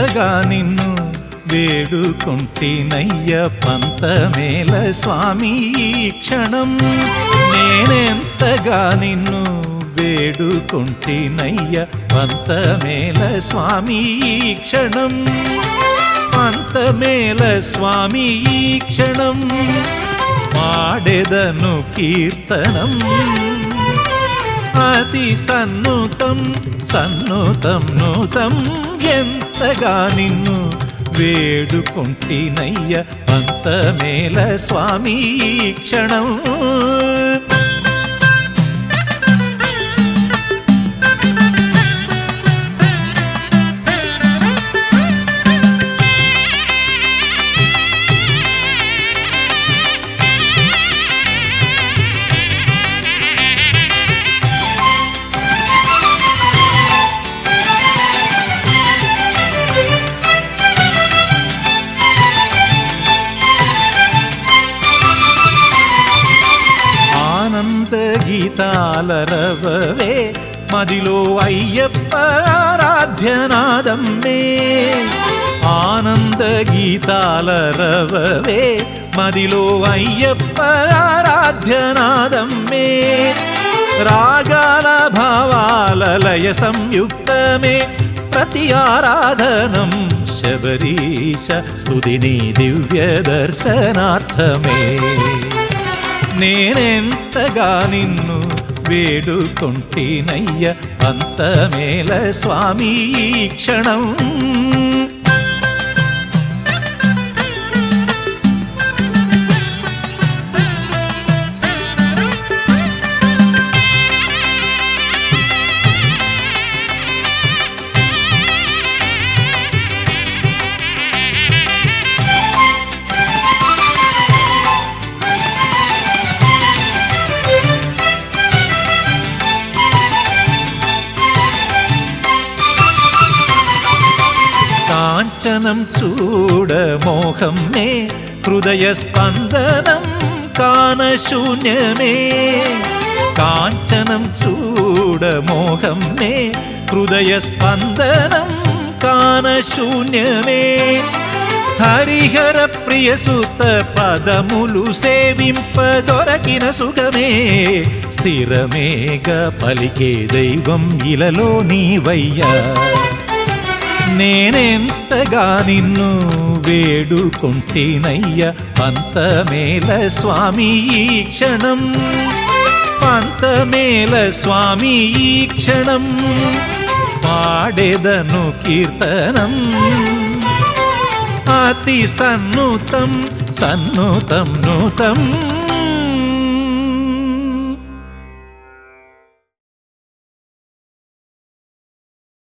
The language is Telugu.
నేనెంతగా నిన్ను వేడుకుంటినయ్య పంతమేల స్వామి ఈ క్షణం. నేనెంతగా నిన్ను వేడుకుంటినయ్య పంతమేల స్వామి ఈ క్షణం. పంతమేల స్వామి ఈ క్షణం. మాడెదను కీర్తనం. అతి సన్నుతం సన్నుతం నూతం ఎంతగా నిన్ను వేడుకుంటినయ్య పంతమేల స్వామి క్షణం. గీతాలరవవే మదిలో అయ్యప్ప ఆరాధ్యనాదమ్మే ఆనంద గీతాలరవవే మదిలో అయ్యప్ప ఆరాధ్యనాదమ్మే రాగాల భావాల లయ సంయుక్తమే ప్రతి ఆరాధనం శబరీశ స్తుతిని దివ్య దర్శనార్థమే నేనెంతగా నిన్ను వేడుకుంటినయ్య అంతమేల స్వామి ఈ క్షణం. కాంచనం చూడ మోహం మే హృదయ స్పందనం కాన శూన్యమే కాంచనం చూడ మోహం మే హృదయ స్పందనం కాన శూన్యమే హరిహర ప్రియ సుత పదములు సేవింప దొరకిన సుఖమే స్థిరమేగ పలికే దైవం ఇలలో నీవయ్యా నేనెంతగా నిన్ను వేడుకుంటినయ్య పంతమేల స్వామి ఈ క్షణం పంతమేల స్వామి ఈ క్షణం పాడెదను కీర్తనం అతి సన్నుతం సన్నుతం నూతం